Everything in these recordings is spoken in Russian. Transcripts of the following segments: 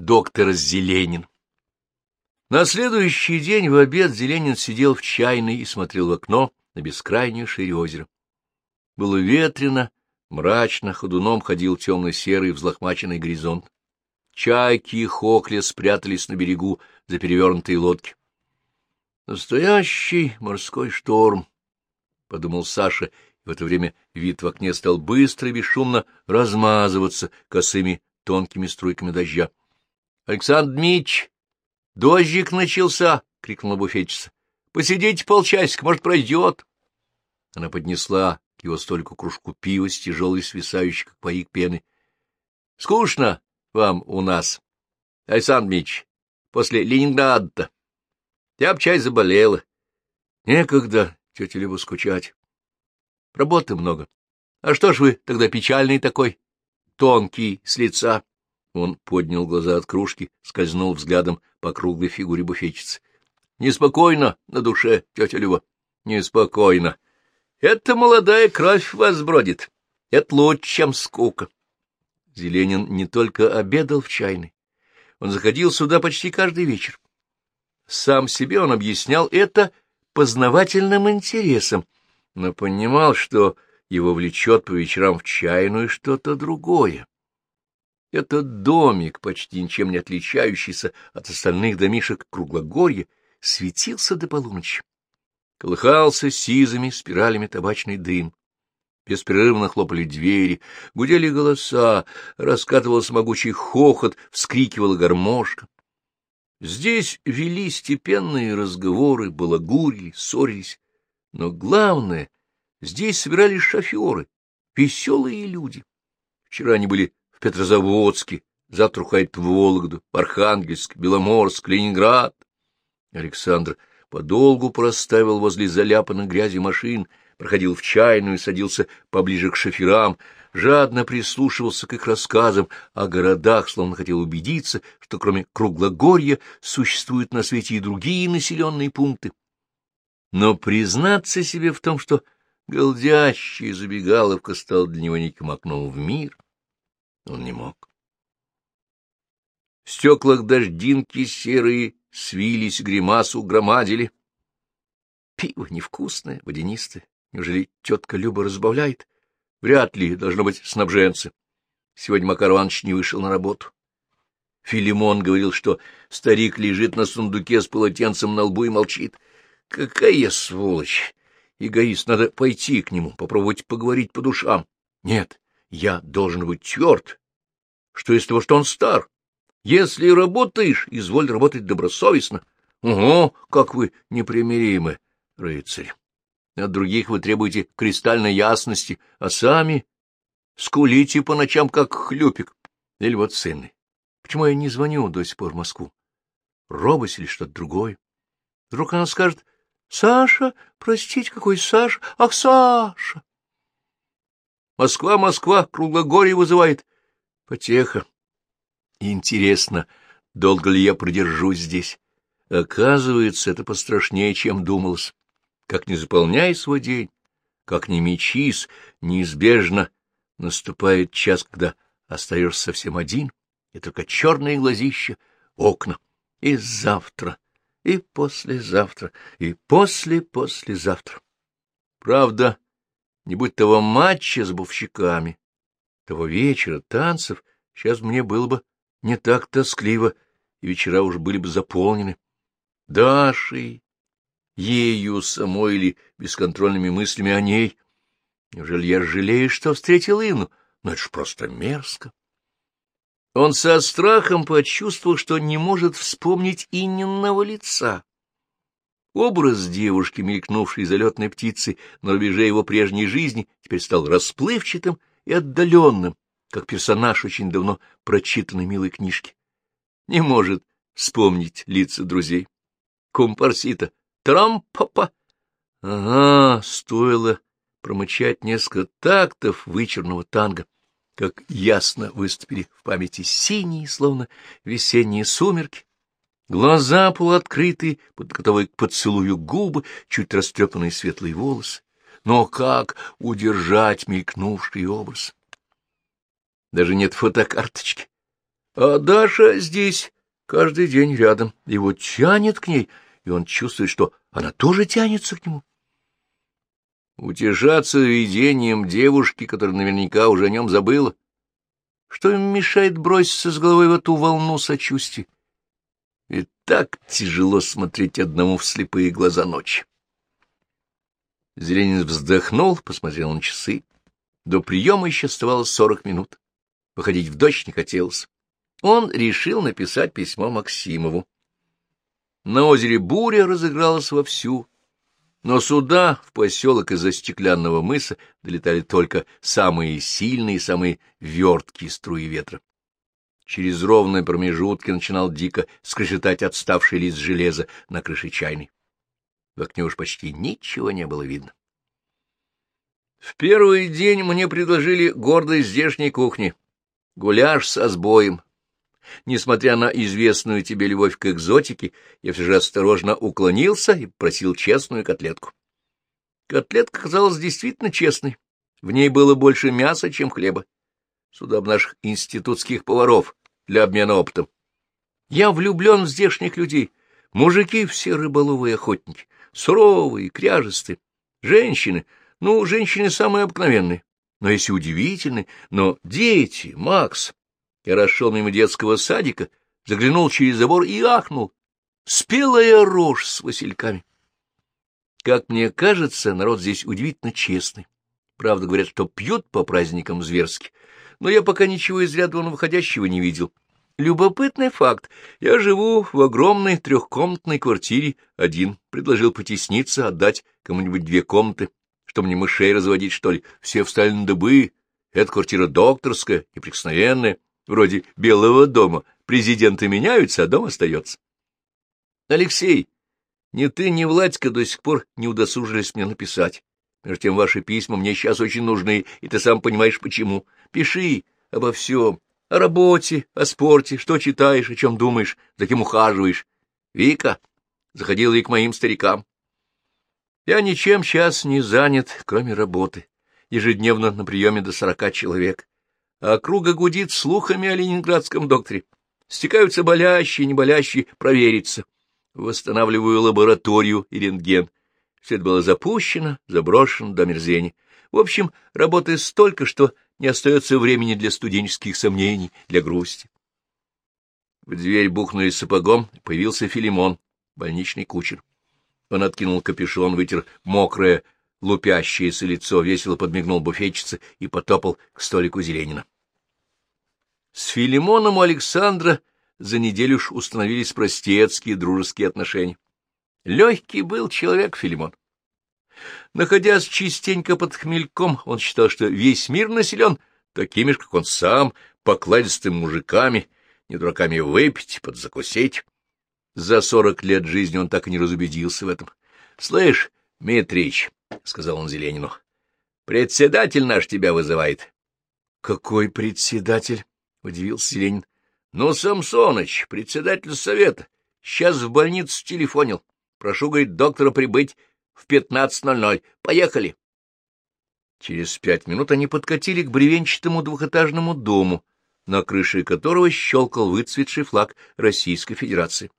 доктор Зеленин. На следующий день в обед Зеленин сидел в чайной и смотрел в окно на бескрайнюю шире озера. Было ветрено, мрачно, ходуном ходил темно-серый взлохмаченный горизонт. Чайки и хохли спрятались на берегу за перевернутые лодки. Настоящий морской шторм, — подумал Саша, и в это время вид в окне стал быстро и бесшумно размазываться косыми тонкими струйками дождя. — Александр Дмитрич, дождик начался! — крикнула буфетчица. — Посидите полчасика, может, пройдет. Она поднесла к его столику кружку пива с тяжелой свисающей, как парик пены. — Скучно вам у нас, Александр Дмитрич, после Ленинграда-то. Я б чай заболела. Некогда, тетя Люба, скучать. Работы много. А что ж вы тогда печальный такой, тонкий, с лица? Он поднял глаза от кружки, скользнул взглядом по круглой фигуре буфетчицы. — Неспокойно на душе, тетя Люба. — Неспокойно. Это молодая кровь вас бродит. Это лучше, чем скука. Зеленин не только обедал в чайной. Он заходил сюда почти каждый вечер. Сам себе он объяснял это познавательным интересом, но понимал, что его влечет по вечерам в чайную что-то другое. Этот домик, почти ничем не отличающийся от остальных домишек круглогорья, светился до полуночи. Колыхался сизыми спиралями табачный дым. Беспрерывно хлопали двери, гудели голоса, раскатывался могучий хохот, вскрикивала гармошка. Здесь вели степенные разговоры, балагурили, ссорились. Но главное, здесь собирались шоферы, веселые люди. Вчера они были Петрозаводске, завтра уходят в Вологду, Архангельск, Беломорск, Ленинград. Александр подолгу проставил возле заляпанных грязью машин, проходил в чайную, садился поближе к шоферам, жадно прислушивался к их рассказам о городах, словно хотел убедиться, что кроме Круглогорья существуют на свете и другие населенные пункты. Но признаться себе в том, что голдящая забегаловка стала для него неким окном в мир, он не мог. В стеклах дождинки серые свились, гримасу громадили. Пиво невкусное, водянистое. Неужели тетка Люба разбавляет? Вряд ли, должно быть, снабженцы. Сегодня Макар Иванович не вышел на работу. Филимон говорил, что старик лежит на сундуке с полотенцем на лбу и молчит. Какая сволочь! Эгоист, надо пойти к нему, попробовать поговорить по душам. Нет, я должен быть тверд. Что из того, что он стар? Если работаешь, изволь работать добросовестно. Ого, как вы непримиримы, рыцарь! От других вы требуете кристальной ясности, а сами скулите по ночам, как хлюпик. Или вот сыны. Почему я не звоню до сих пор в Москву? Робость или что-то другое? Вдруг она скажет, «Саша, простите, какой Саша? Ах, Саша!» Москва, Москва, круглогорье вызывает. Потеха. Интересно, долго ли я продержусь здесь? Оказывается, это пострашнее, чем думалось. Как не заполняй свой день, как не мечись, неизбежно наступает час, когда остаешься совсем один, и только черные глазища, окна. И завтра, и послезавтра, и после-послезавтра. Правда, не будь того матча с бувщиками, того вечера, танцев, сейчас мне было бы не так тоскливо, и вечера уж были бы заполнены. Дашей, ею самой или бесконтрольными мыслями о ней. Неужели я жалею, что встретил Инну? Но это ж просто мерзко. Он со страхом почувствовал, что не может вспомнить Иннинного лица. Образ девушки, мелькнувшей залетной птицы на рубеже его прежней жизни, теперь стал расплывчатым и отдаленным, как персонаж очень давно прочитанной милой книжки. Не может вспомнить лица друзей. Компарсита, Трампапа. Ага, стоило промычать несколько тактов вычерного танго, как ясно выступили в памяти синие, словно весенние сумерки, глаза полуоткрытые, готовые к поцелую губы, чуть растрепанные светлые волосы. Но как удержать мелькнувший образ? Даже нет фотокарточки. А Даша здесь каждый день рядом. Его тянет к ней, и он чувствует, что она тоже тянется к нему. Утешаться видением девушки, которая наверняка уже о нем забыла. Что им мешает броситься с головой в эту волну сочувствия? И так тяжело смотреть одному в слепые глаза ночи. Зеленин вздохнул, посмотрел на часы. До приема еще оставалось сорок минут. Выходить в дождь не хотелось. Он решил написать письмо Максимову. На озере буря разыгралась вовсю, но сюда, в поселок из-за стеклянного мыса, долетали только самые сильные, самые верткие струи ветра. Через ровные промежутки начинал дико скрежетать отставший лист железа на крыше чайной. В окне уж почти ничего не было видно. В первый день мне предложили гордость здешней кухни. Гуляш со сбоем. Несмотря на известную тебе любовь к экзотике, я все же осторожно уклонился и просил честную котлетку. Котлетка казалась действительно честной. В ней было больше мяса, чем хлеба. Сюда наших институтских поваров для обмена опытом. Я влюблен в здешних людей. Мужики все рыболовые охотники, суровые, кряжестые. Женщины — ну, женщины самые обыкновенные, но если удивительны, но дети, Макс. Я расшел мимо детского садика, заглянул через забор и ахнул. Спелая рожь с васильками. Как мне кажется, народ здесь удивительно честный. Правда, говорят, что пьют по праздникам зверски, но я пока ничего из ряда выходящего не видел. Любопытный факт. Я живу в огромной трехкомнатной квартире один. Предложил потесниться, отдать кому-нибудь две комнаты. Что мне мышей разводить, что ли? Все встали на дыбы. Это квартира докторская, неприкосновенная, вроде Белого дома. Президенты меняются, а дом остается. Алексей, ни ты, ни Владька до сих пор не удосужились мне написать. Между тем, ваши письма мне сейчас очень нужны, и ты сам понимаешь, почему. Пиши обо всем, о работе, о спорте, что читаешь, о чем думаешь, за кем ухаживаешь. Вика заходила и к моим старикам. Я ничем сейчас не занят, кроме работы. Ежедневно на приеме до сорока человек. А округа гудит слухами о ленинградском докторе. Стекаются болящие, не болящие, провериться. Восстанавливаю лабораторию и рентген. Все это было запущено, заброшено до мерзения. В общем, работы столько, что не остается времени для студенческих сомнений, для грусти. В дверь бухнули сапогом, появился Филимон, больничный кучер. Он откинул капюшон, вытер мокрое, лупящееся лицо, весело подмигнул буфетчице и потопал к столику Зеленина. С Филимоном у Александра за неделю уж установились простецкие дружеские отношения. Легкий был человек Филимон. Находясь частенько под хмельком, он считал, что весь мир населен такими же, как он сам, покладистыми мужиками, не дураками выпить, подзакусить. За сорок лет жизни он так и не разубедился в этом. — Слышь, Митрич, — сказал он Зеленину, — председатель наш тебя вызывает. — Какой председатель? — удивился Зеленин. — Ну, Самсоныч, председатель совета. Сейчас в больницу телефонил. Прошу, говорит, доктора прибыть в пятнадцать ноль ноль. Поехали. Через пять минут они подкатили к бревенчатому двухэтажному дому, на крыше которого щелкал выцветший флаг Российской Федерации.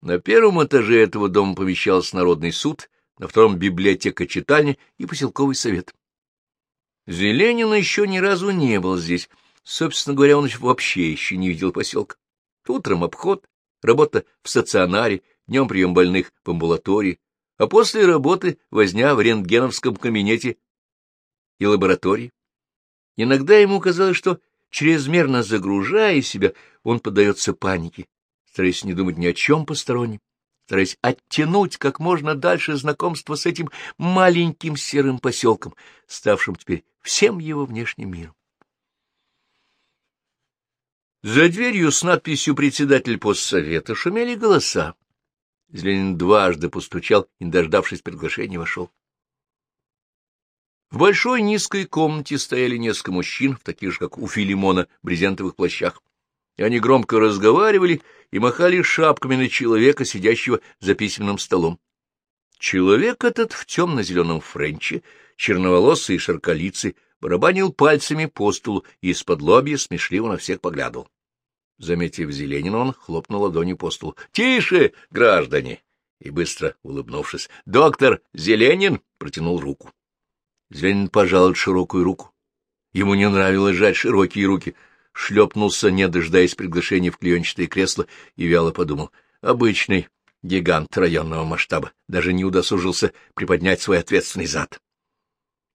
На первом этаже этого дома помещался Народный суд, на втором — библиотека-читальня и поселковый совет. Зеленина еще ни разу не был здесь. Собственно говоря, он вообще еще не видел поселка. Утром обход, работа в стационаре, днем прием больных в амбулатории, а после работы возня в рентгеновском кабинете и лаборатории. Иногда ему казалось, что, чрезмерно загружая себя, он поддается панике, стараясь не думать ни о чем постороннем, стараясь оттянуть как можно дальше знакомство с этим маленьким серым поселком, ставшим теперь всем его внешним миром. За дверью с надписью «Председатель постсовета» шумели голоса. Зеленин дважды постучал и, дождавшись приглашения, вошел. В большой низкой комнате стояли несколько мужчин, в таких же, как у Филимона, брезентовых плащах и они громко разговаривали и махали шапками на человека, сидящего за письменным столом. Человек этот в темно-зеленом френче, черноволосый и широколицый, барабанил пальцами по столу и из-под лобья смешливо на всех поглядывал. Заметив Зеленина, он хлопнул ладонью по столу. — Тише, граждане! И быстро улыбнувшись. — Доктор Зеленин протянул руку. Зеленин пожал широкую руку. Ему не нравилось жать широкие руки. Шлепнулся, не дожидаясь приглашения в клеенчатое кресло, и вяло подумал. Обычный гигант районного масштаба даже не удосужился приподнять свой ответственный зад.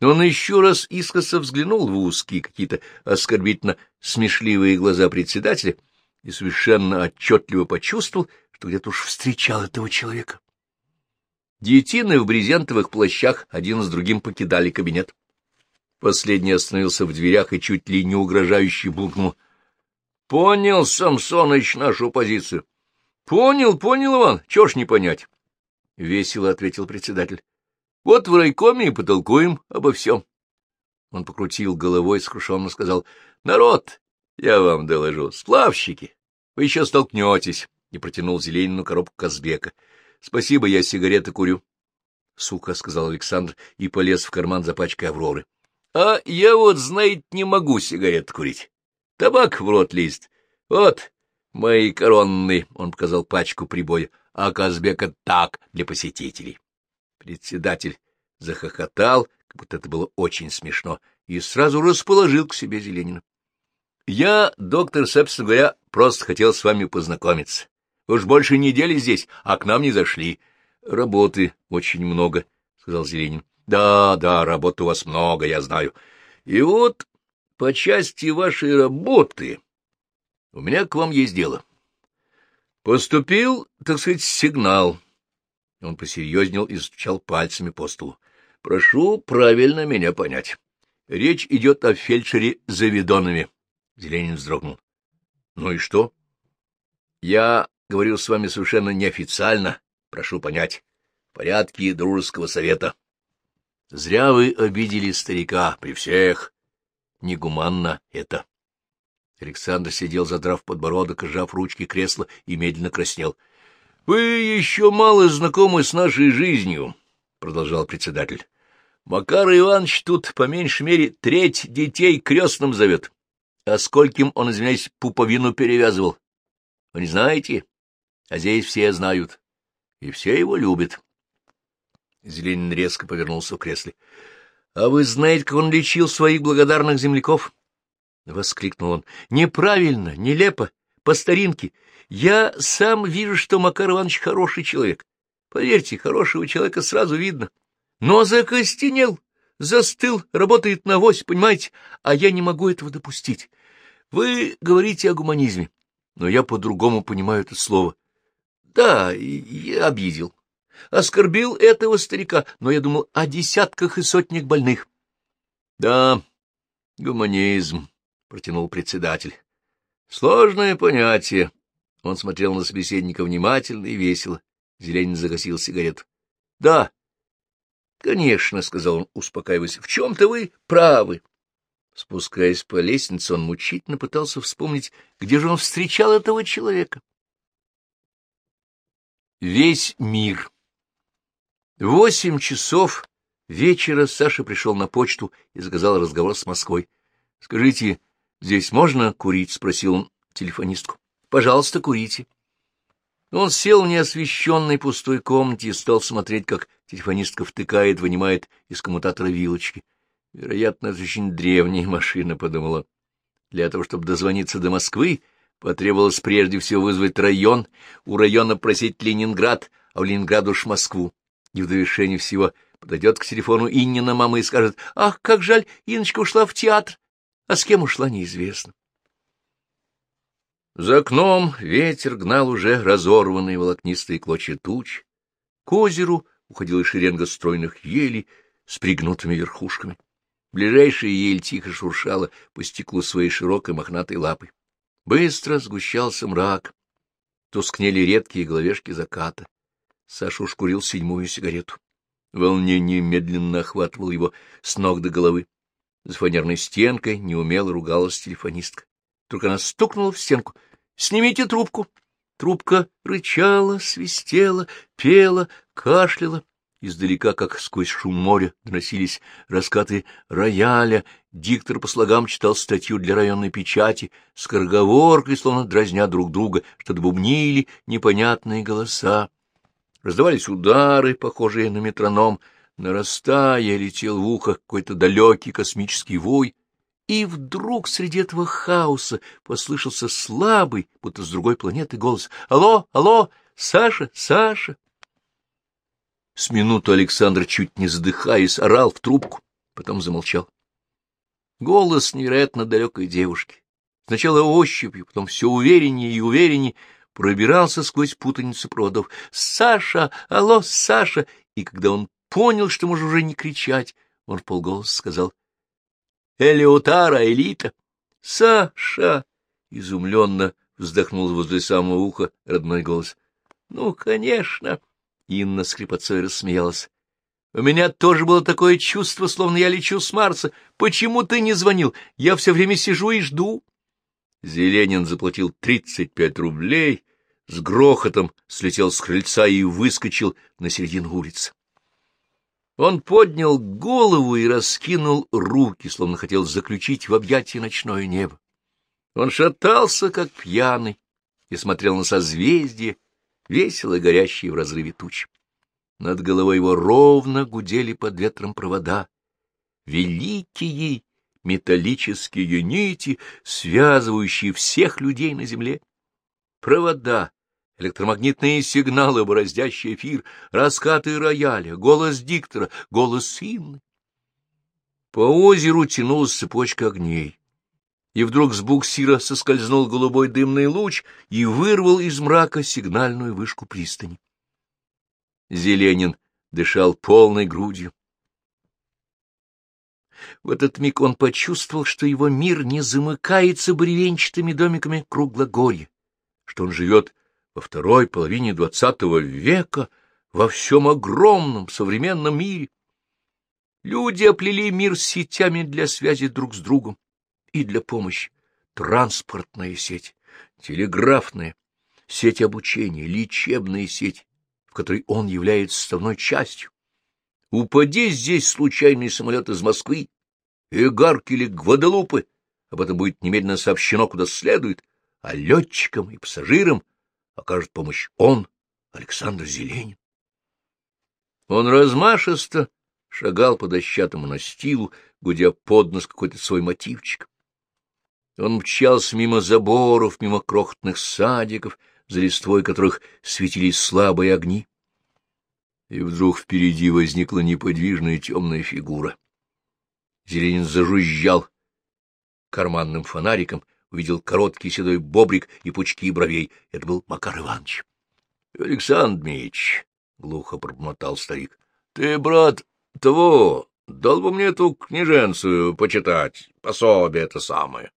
Он еще раз искоса взглянул в узкие какие-то оскорбительно смешливые глаза председателя и совершенно отчетливо почувствовал, что где-то уж встречал этого человека. Детины в брезентовых плащах один с другим покидали кабинет. Последний остановился в дверях и чуть ли не угрожающий булкнул. — Понял, Самсоныч, нашу позицию. — Понял, понял, Иван, чего ж не понять? — весело ответил председатель. — Вот в райкоме и потолкуем обо всем. Он покрутил головой, скрушенно сказал. — Народ, я вам доложу, сплавщики, вы еще столкнетесь, и протянул Зеленину коробку Казбека. — Спасибо, я сигареты курю, — сухо сказал Александр и полез в карман за пачкой Авроры. — А я вот, знаете, не могу сигарет курить. Табак в рот лезет. Вот, мои коронные, — он показал пачку прибоя, — а Казбека так, для посетителей. Председатель захохотал, как будто это было очень смешно, и сразу расположил к себе Зеленина. — Я, доктор, собственно говоря, просто хотел с вами познакомиться. Уж больше недели здесь, а к нам не зашли. — Работы очень много, — сказал Зеленин. — Да, да, работы у вас много, я знаю. И вот по части вашей работы у меня к вам есть дело. Поступил, так сказать, сигнал. Он посерьезнел и стучал пальцами по столу. Прошу правильно меня понять. Речь идет о фельдшере Заведонове. Зеленин вздрогнул. — Ну и что? — Я говорю с вами совершенно неофициально, прошу понять, в порядке дружеского совета. Зря вы обидели старика при всех. Негуманно это. Александр сидел, задрав подбородок, сжав ручки кресла и медленно краснел. — Вы еще мало знакомы с нашей жизнью, — продолжал председатель. — Макар Иванович тут, по меньшей мере, треть детей крестным зовет. А скольким он, извиняюсь, пуповину перевязывал? Вы не знаете? А здесь все знают. И все его любят. Зеленин резко повернулся в кресле. — А вы знаете, как он лечил своих благодарных земляков? — воскликнул он. — Неправильно, нелепо, по старинке. Я сам вижу, что Макар Иванович хороший человек. Поверьте, хорошего человека сразу видно. Но закостенел, застыл, работает на вось, понимаете? А я не могу этого допустить. Вы говорите о гуманизме, но я по-другому понимаю это слово. Да, я обидел оскорбил этого старика, но я думал о десятках и сотнях больных. — Да, гуманизм, — протянул председатель. — Сложное понятие. Он смотрел на собеседника внимательно и весело. Зеленин загасил сигарету. — Да, конечно, — сказал он, успокаиваясь, — в чем-то вы правы. Спускаясь по лестнице, он мучительно пытался вспомнить, где же он встречал этого человека. Весь мир восемь часов вечера Саша пришел на почту и заказал разговор с Москвой. — Скажите, здесь можно курить? — спросил он телефонистку. — Пожалуйста, курите. Он сел в неосвещенной пустой комнате и стал смотреть, как телефонистка втыкает, вынимает из коммутатора вилочки. Вероятно, это очень древняя машина, — подумала. Для того, чтобы дозвониться до Москвы, потребовалось прежде всего вызвать район, у района просить Ленинград, а в Ленинград уж Москву и в довершение всего подойдет к телефону Иннина мама и скажет, «Ах, как жаль, Инночка ушла в театр, а с кем ушла, неизвестно». За окном ветер гнал уже разорванные волокнистые клочья туч. К озеру уходила шеренга стройных елей с пригнутыми верхушками. Ближайшая ель тихо шуршала по стеклу своей широкой мохнатой лапой. Быстро сгущался мрак, тускнели редкие головешки заката. Саша уж курил седьмую сигарету. Волнение медленно охватывало его с ног до головы. За фанерной стенкой неумело ругалась телефонистка. Только она стукнула в стенку. — Снимите трубку. Трубка рычала, свистела, пела, кашляла Издалека, как сквозь шум моря, доносились раскаты рояля. Диктор по слогам читал статью для районной печати, с корговоркой, словно дразня друг друга, что-то бубнили непонятные голоса. Раздавались удары, похожие на метроном. Нарастая, летел в ухо какой-то далекий космический вой. И вдруг среди этого хаоса послышался слабый, будто с другой планеты, голос. «Алло, алло, Саша, Саша!» С минуту Александр, чуть не задыхаясь, орал в трубку, потом замолчал. Голос невероятно далекой девушки. Сначала ощупью, потом все увереннее и увереннее пробирался сквозь путаницу проводов. «Саша! Алло, Саша!» И когда он понял, что может уже не кричать, он в полголоса сказал «Элеутара, Элита!» «Саша!» — изумленно вздохнул возле самого уха родной голос. «Ну, конечно!» Инна с хрипотцой рассмеялась. — У меня тоже было такое чувство, словно я лечу с Марса. Почему ты не звонил? Я все время сижу и жду. Зеленин заплатил тридцать пять рублей, с грохотом слетел с крыльца и выскочил на середину улицы. Он поднял голову и раскинул руки, словно хотел заключить в объятии ночное небо. Он шатался, как пьяный, и смотрел на созвездие, весело горящие в разрыве туч. Над головой его ровно гудели под ветром провода. Великие металлические нити, связывающие всех людей на земле. Провода, электромагнитные сигналы, бороздящий эфир, раскаты рояля, голос диктора, голос Инны. По озеру тянулась цепочка огней и вдруг с буксира соскользнул голубой дымный луч и вырвал из мрака сигнальную вышку пристани. Зеленин дышал полной грудью. В этот миг он почувствовал, что его мир не замыкается бревенчатыми домиками круглогорья, что он живет во второй половине двадцатого века во всем огромном современном мире. Люди оплели мир сетями для связи друг с другом и для помощи. Транспортная сеть, телеграфная, сеть обучения, лечебная сеть, в которой он является составной частью. Упади здесь случайный самолет из Москвы, Игарки или Гваделупы, об этом будет немедленно сообщено куда следует, а летчикам и пассажирам окажет помощь он, Александр Зеленин. Он размашисто шагал по дощатому настилу, гудя под нос какой-то свой мотивчик. Он мчался мимо заборов, мимо крохотных садиков, за листвой которых светились слабые огни. И вдруг впереди возникла неподвижная темная фигура. Зеленин зажужжал карманным фонариком, увидел короткий седой бобрик и пучки бровей. Это был Макар Иванович. — Александр Мич, — глухо пробормотал старик, — ты, брат, того, дал бы мне эту книженцию почитать, пособие это самое.